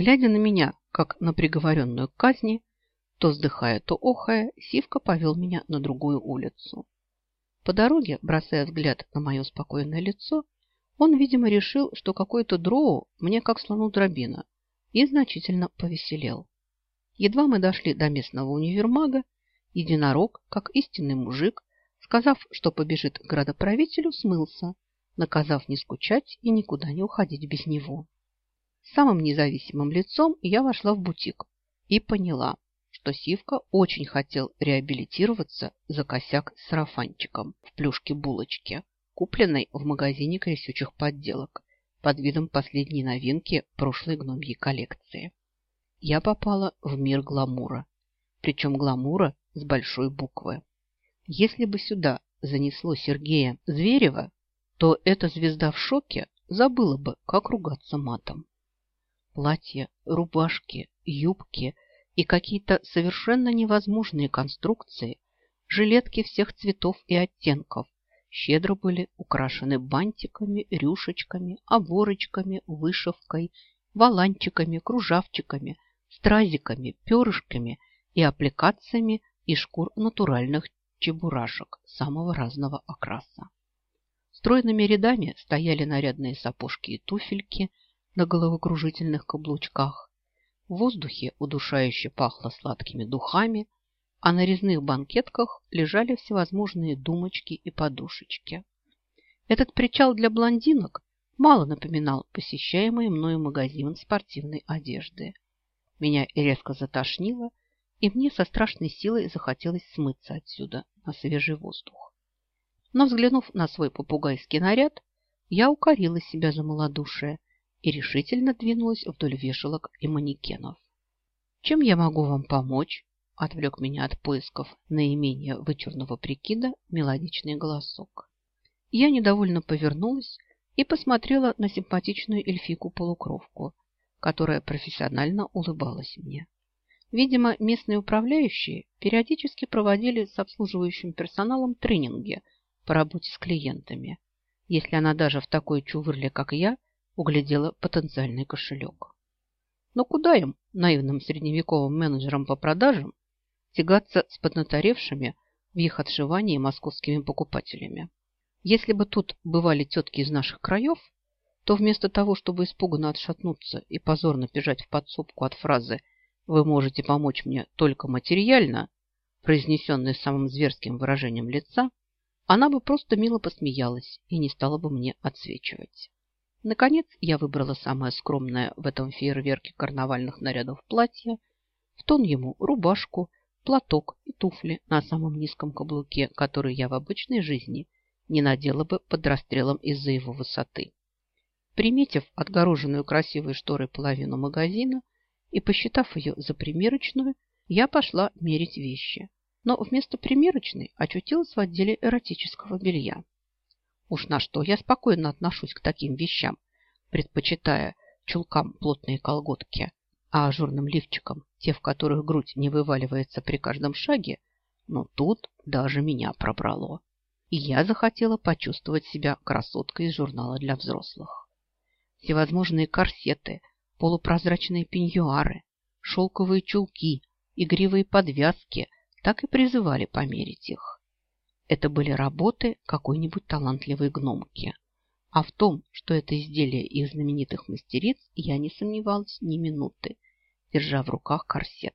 Глядя на меня, как на приговоренную к казни, то вздыхая, то охая, Сивка повел меня на другую улицу. По дороге, бросая взгляд на мое спокойное лицо, он, видимо, решил, что какой-то дроу мне как слону дробина, и значительно повеселел. Едва мы дошли до местного универмага, единорог, как истинный мужик, сказав, что побежит к градоправителю, смылся, наказав не скучать и никуда не уходить без него. Самым независимым лицом я вошла в бутик и поняла, что Сивка очень хотел реабилитироваться за косяк с сарафанчиком в плюшке-булочке, купленной в магазине крысючих подделок под видом последней новинки прошлой гномьей коллекции. Я попала в мир гламура, причем гламура с большой буквы. Если бы сюда занесло Сергея Зверева, то эта звезда в шоке забыла бы, как ругаться матом. Платья, рубашки, юбки и какие-то совершенно невозможные конструкции, жилетки всех цветов и оттенков щедро были украшены бантиками, рюшечками, оборочками, вышивкой, валанчиками, кружавчиками, стразиками, перышками и аппликациями из шкур натуральных чебурашек самого разного окраса. Стройными рядами стояли нарядные сапожки и туфельки на головокружительных каблучках. В воздухе удушающе пахло сладкими духами, а на резных банкетках лежали всевозможные думочки и подушечки. Этот причал для блондинок мало напоминал посещаемый мною магазин спортивной одежды. Меня резко затошнило, и мне со страшной силой захотелось смыться отсюда на свежий воздух. Но, взглянув на свой попугайский наряд, я укорила себя за малодушие и решительно двинулась вдоль вешалок и манекенов. «Чем я могу вам помочь?» – отвлек меня от поисков наименее вычурного прикида мелодичный голосок. Я недовольно повернулась и посмотрела на симпатичную эльфику-полукровку, которая профессионально улыбалась мне. Видимо, местные управляющие периодически проводили с обслуживающим персоналом тренинги по работе с клиентами, если она даже в такой чувырле, как я, углядела потенциальный кошелек. Но куда им, наивным средневековым менеджерам по продажам, тягаться с поднаторевшими в их отшивании московскими покупателями? Если бы тут бывали тетки из наших краев, то вместо того, чтобы испуганно отшатнуться и позорно бежать в подсобку от фразы «Вы можете помочь мне только материально», произнесенной самым зверским выражением лица, она бы просто мило посмеялась и не стала бы мне отсвечивать. Наконец я выбрала самое скромное в этом фейерверке карнавальных нарядов платье, в тон ему рубашку, платок и туфли на самом низком каблуке, который я в обычной жизни не надела бы под расстрелом из-за его высоты. Приметив отгороженную красивой шторой половину магазина, и, посчитав ее за примерочную, я пошла мерить вещи. Но вместо примерочной очутилась в отделе эротического белья. Уж на что я спокойно отношусь к таким вещам, предпочитая чулкам плотные колготки, а ажурным лифчикам, те, в которых грудь не вываливается при каждом шаге, но тут даже меня пробрало. И я захотела почувствовать себя красоткой из журнала для взрослых. Всевозможные корсеты, полупрозрачные пеньюары, шелковые чулки, игривые подвязки так и призывали померить их. Это были работы какой-нибудь талантливой гномки. А в том, что это изделие их знаменитых мастериц, я не сомневалась ни минуты, держа в руках корсет.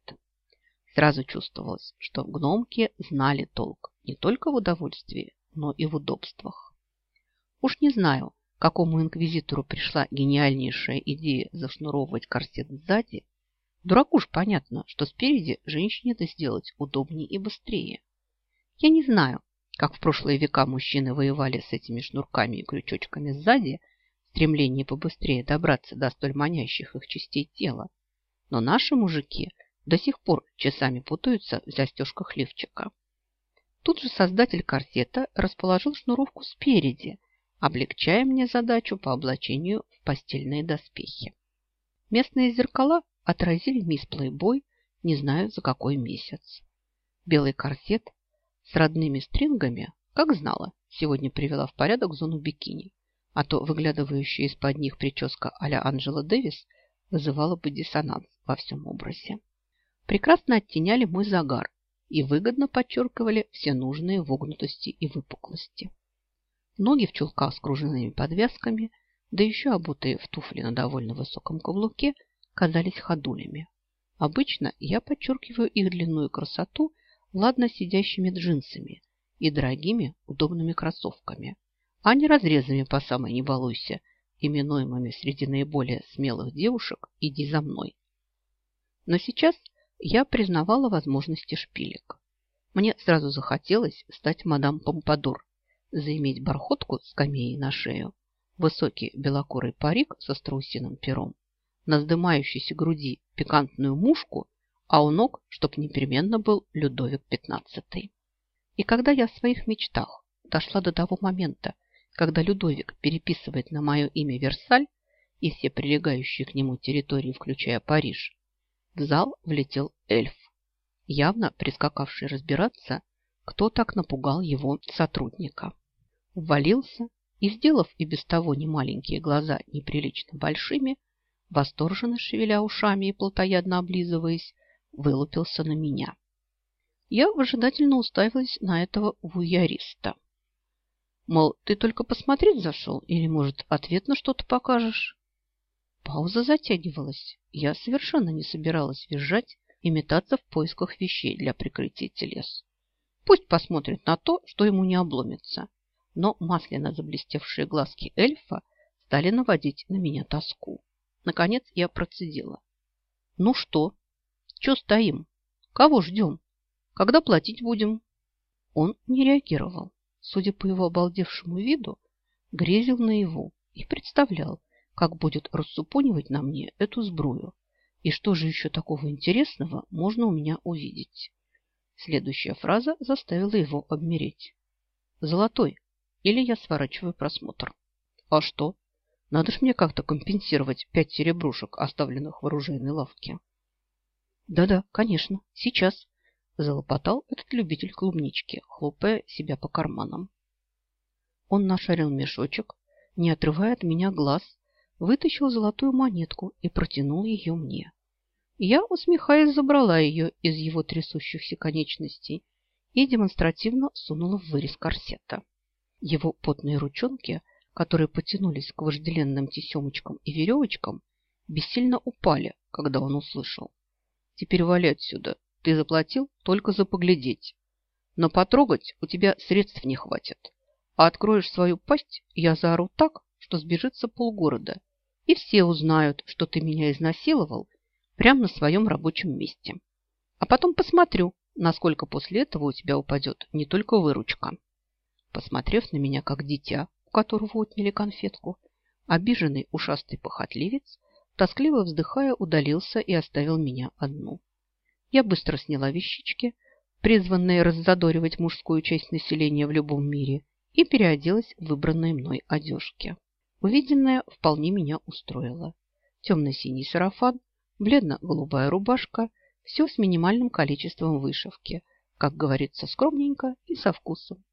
Сразу чувствовалось, что гномки знали толк не только в удовольствии, но и в удобствах. Уж не знаю, какому инквизитору пришла гениальнейшая идея зашнуровывать корсет сзади, дураку ж понятно, что спереди женщине это сделать удобнее и быстрее. Я не знаю, как в прошлые века мужчины воевали с этими шнурками и крючочками сзади, в стремлении побыстрее добраться до столь манящих их частей тела, но наши мужики до сих пор часами путаются в застежках лифчика. Тут же создатель корсета расположил шнуровку спереди, облегчая мне задачу по облачению в постельные доспехи. Местные зеркала отразили мисс Плейбой не знаю за какой месяц. Белый корсет с родными стрингами, как знала, сегодня привела в порядок зону бикини, а то выглядывающая из-под них прическа а-ля Анджела Дэвис вызывало бы диссонанс во всем образе. Прекрасно оттеняли мой загар и выгодно подчеркивали все нужные вогнутости и выпуклости. Ноги в чулках с кружевными подвязками, да еще обутые в туфли на довольно высоком каблуке, казались ходулями. Обычно я подчеркиваю их длинную красоту ладно сидящими джинсами и дорогими удобными кроссовками, а не разрезами по самой не балуйся, именуемыми среди наиболее смелых девушек «иди за мной». Но сейчас я признавала возможности шпилек. Мне сразу захотелось стать мадам Помпадур, заиметь бархотку с камеей на шею, высокий белокурый парик со страусиным пером, на вздымающейся груди пикантную мушку, а у ног, чтоб непременно был Людовик XV. И когда я в своих мечтах дошла до того момента, когда Людовик переписывает на мое имя Версаль и все прилегающие к нему территории, включая Париж, в зал влетел эльф, явно прискакавший разбираться, кто так напугал его сотрудника ввалился и, сделав и без того немаленькие глаза неприлично большими, восторженно шевеля ушами и плотоядно облизываясь, вылупился на меня. Я выжидательно уставилась на этого вуяриста. Мол, ты только посмотреть зашел или, может, ответ на что-то покажешь? Пауза затягивалась. Я совершенно не собиралась визжать и метаться в поисках вещей для прикрытия телес. Пусть посмотрит на то, что ему не обломится но масляно заблестевшие глазки эльфа стали наводить на меня тоску. Наконец я процедила. «Ну что? Че стоим? Кого ждем? Когда платить будем?» Он не реагировал. Судя по его обалдевшему виду, грезил наяву и представлял, как будет рассупонивать на мне эту сбрую. И что же еще такого интересного можно у меня увидеть? Следующая фраза заставила его обмереть. «Золотой, или я сворачиваю просмотр. А что? Надо ж мне как-то компенсировать пять серебрушек, оставленных в оружейной лавке. Да-да, конечно, сейчас, залопотал этот любитель клубнички, хлопая себя по карманам. Он нашарил мешочек, не отрывая от меня глаз, вытащил золотую монетку и протянул ее мне. Я, усмехаясь, забрала ее из его трясущихся конечностей и демонстративно сунула в вырез корсета. Его потные ручонки, которые потянулись к вожделенным тесемочкам и веревочкам, бессильно упали, когда он услышал. «Теперь вали отсюда. Ты заплатил только за поглядеть. Но потрогать у тебя средств не хватит. А откроешь свою пасть, я заору так, что сбежится полгорода. И все узнают, что ты меня изнасиловал прямо на своем рабочем месте. А потом посмотрю, насколько после этого у тебя упадет не только выручка». Посмотрев на меня, как дитя, у которого отняли конфетку, обиженный ушастый похотливец, тоскливо вздыхая, удалился и оставил меня одну. Я быстро сняла вещички, призванные раззадоривать мужскую часть населения в любом мире, и переоделась в выбранные мной одежки. Увиденное вполне меня устроило. Темно-синий сарафан, бледно-голубая рубашка, все с минимальным количеством вышивки, как говорится, скромненько и со вкусом.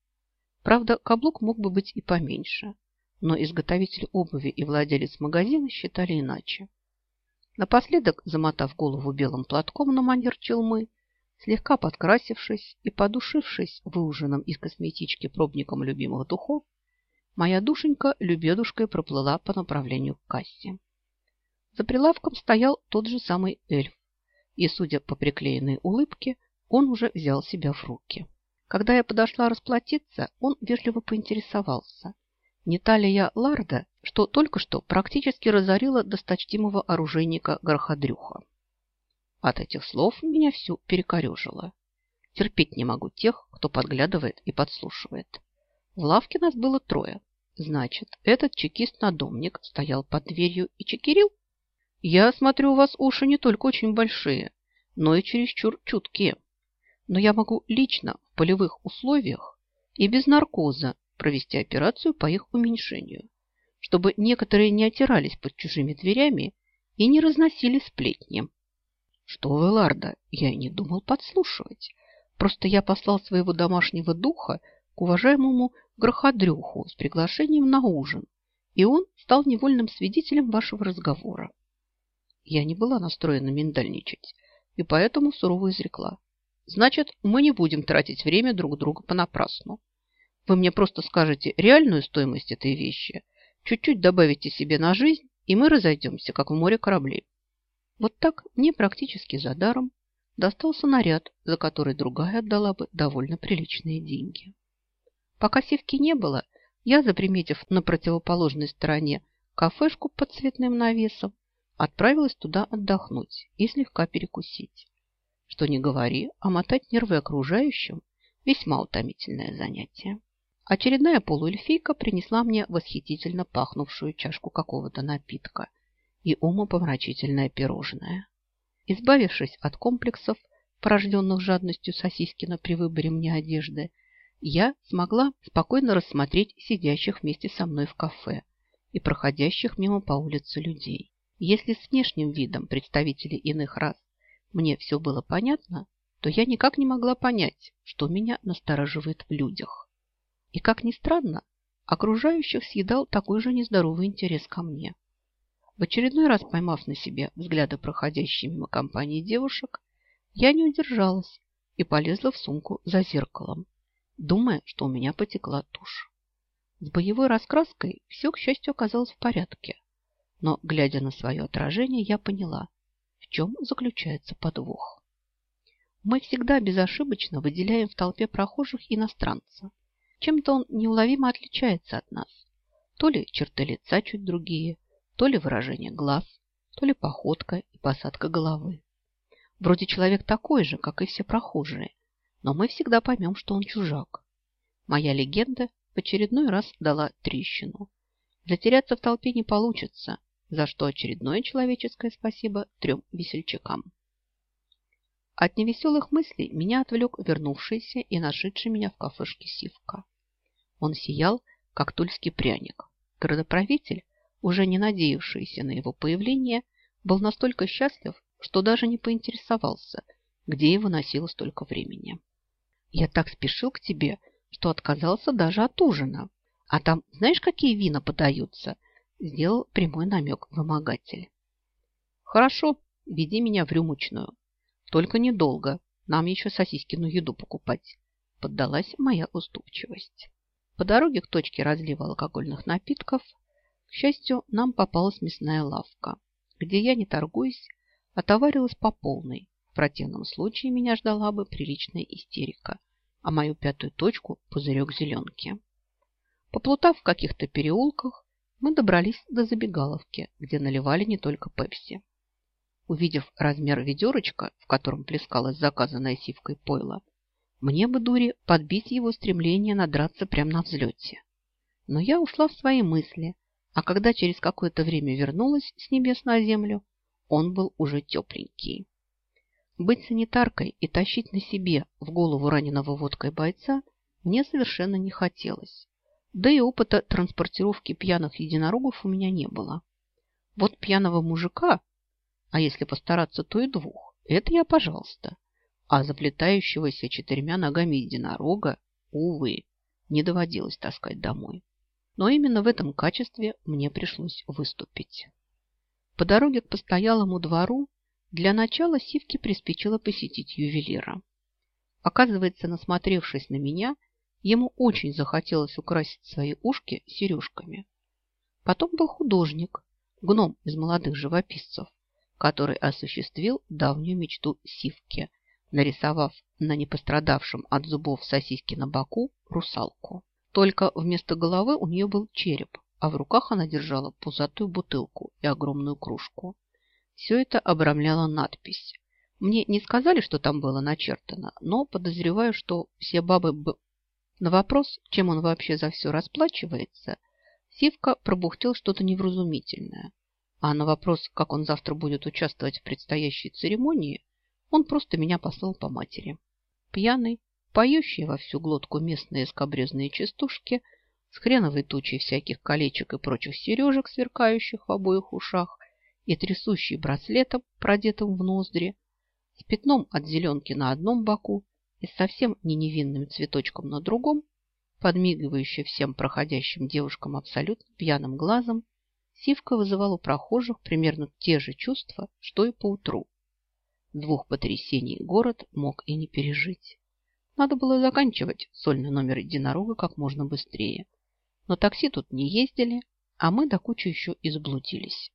Правда, каблук мог бы быть и поменьше, но изготовитель обуви и владелец магазина считали иначе. Напоследок, замотав голову белым платком на манер челмы, слегка подкрасившись и подушившись выуженным из косметички пробником любимых духов, моя душенька любедушкой проплыла по направлению к кассе. За прилавком стоял тот же самый эльф, и, судя по приклеенной улыбке, он уже взял себя в руки. Когда я подошла расплатиться, он вежливо поинтересовался, не та ли я Ларда, что только что практически разорила досточтимого оружейника Горходрюха. От этих слов меня всю перекорежило. Терпеть не могу тех, кто подглядывает и подслушивает. В лавке нас было трое. Значит, этот чекист-надомник стоял под дверью и чекирил? Я смотрю, у вас уши не только очень большие, но и чересчур чуткие но я могу лично в полевых условиях и без наркоза провести операцию по их уменьшению, чтобы некоторые не отирались под чужими дверями и не разносили сплетни. Что вы, Ларда, я и не думал подслушивать. Просто я послал своего домашнего духа к уважаемому Гроходрюху с приглашением на ужин, и он стал невольным свидетелем вашего разговора. Я не была настроена миндальничать, и поэтому сурово изрекла. Значит, мы не будем тратить время друг друга понапрасну. Вы мне просто скажете реальную стоимость этой вещи, чуть-чуть добавите себе на жизнь, и мы разойдемся, как в море кораблей. Вот так мне практически за даром достался наряд, за который другая отдала бы довольно приличные деньги. Пока сивки не было, я, заприметив на противоположной стороне кафешку под цветным навесом, отправилась туда отдохнуть и слегка перекусить. Что не говори, а мотать нервы окружающим – весьма утомительное занятие. Очередная полуэльфийка принесла мне восхитительно пахнувшую чашку какого-то напитка и умопомрачительное пирожное. Избавившись от комплексов, порожденных жадностью Сосискина при выборе мне одежды, я смогла спокойно рассмотреть сидящих вместе со мной в кафе и проходящих мимо по улице людей. Если с внешним видом представителей иных рас мне все было понятно, то я никак не могла понять, что меня настораживает в людях. И, как ни странно, окружающих съедал такой же нездоровый интерес ко мне. В очередной раз поймав на себе взгляды проходящей мимо компании девушек, я не удержалась и полезла в сумку за зеркалом, думая, что у меня потекла тушь. С боевой раскраской все, к счастью, оказалось в порядке. Но, глядя на свое отражение, я поняла, в чем заключается подвох. Мы всегда безошибочно выделяем в толпе прохожих иностранца. Чем-то он неуловимо отличается от нас. То ли черты лица чуть другие, то ли выражение глаз, то ли походка и посадка головы. Вроде человек такой же, как и все прохожие, но мы всегда поймем, что он чужак. Моя легенда в очередной раз дала трещину. Затеряться в толпе не получится, за что очередное человеческое спасибо трем весельчакам. От невеселых мыслей меня отвлек вернувшийся и нашедший меня в кафешке Сивка. Он сиял, как тульский пряник. Городоправитель, уже не надеявшийся на его появление, был настолько счастлив, что даже не поинтересовался, где его носило столько времени. «Я так спешил к тебе, что отказался даже от ужина. А там знаешь, какие вина подаются?» Сделал прямой намек вымогатель. «Хорошо, веди меня в рюмочную. Только недолго, нам еще сосискину еду покупать», поддалась моя уступчивость. По дороге к точке разлива алкогольных напитков, к счастью, нам попалась мясная лавка, где я, не торгуясь, отоварилась по полной. В противном случае меня ждала бы приличная истерика, а мою пятую точку – пузырек зеленки. Поплутав в каких-то переулках, мы добрались до забегаловки, где наливали не только пепси. Увидев размер ведерочка, в котором плескалась заказанная сивкой пойло, мне бы, дури, подбить его стремление надраться прямо на взлете. Но я ушла в свои мысли, а когда через какое-то время вернулась с небес на землю, он был уже тепленький. Быть санитаркой и тащить на себе в голову раненого водкой бойца мне совершенно не хотелось. Да и опыта транспортировки пьяных единорогов у меня не было. Вот пьяного мужика, а если постараться, то и двух, это я, пожалуйста а заплетающегося четырьмя ногами единорога, увы, не доводилось таскать домой. Но именно в этом качестве мне пришлось выступить. По дороге к постоялому двору для начала Сивке приспичило посетить ювелира. Оказывается, насмотревшись на меня, ему очень захотелось украсить свои ушки сережками. Потом был художник, гном из молодых живописцев, который осуществил давнюю мечту Сивки – нарисовав на непострадавшем от зубов сосиски на боку русалку. Только вместо головы у нее был череп, а в руках она держала пузатую бутылку и огромную кружку. Все это обрамляла надпись. Мне не сказали, что там было начертано, но подозреваю, что все бабы... Б... На вопрос, чем он вообще за все расплачивается, Сивка пробухтел что-то невразумительное. А на вопрос, как он завтра будет участвовать в предстоящей церемонии, он просто меня послал по матери. Пьяный, поющий во всю глотку местные скобрезные частушки с хреновой тучей всяких колечек и прочих сережек, сверкающих в обоих ушах, и трясущий браслетом, продетым в ноздри, с пятном от зеленки на одном боку и совсем не невинным цветочком на другом, подмигивающий всем проходящим девушкам абсолютно пьяным глазом, Сивка вызывал у прохожих примерно те же чувства, что и поутру. Двух потрясений город мог и не пережить. Надо было заканчивать сольный номер единорога как можно быстрее. Но такси тут не ездили, а мы до кучи еще и заблудились.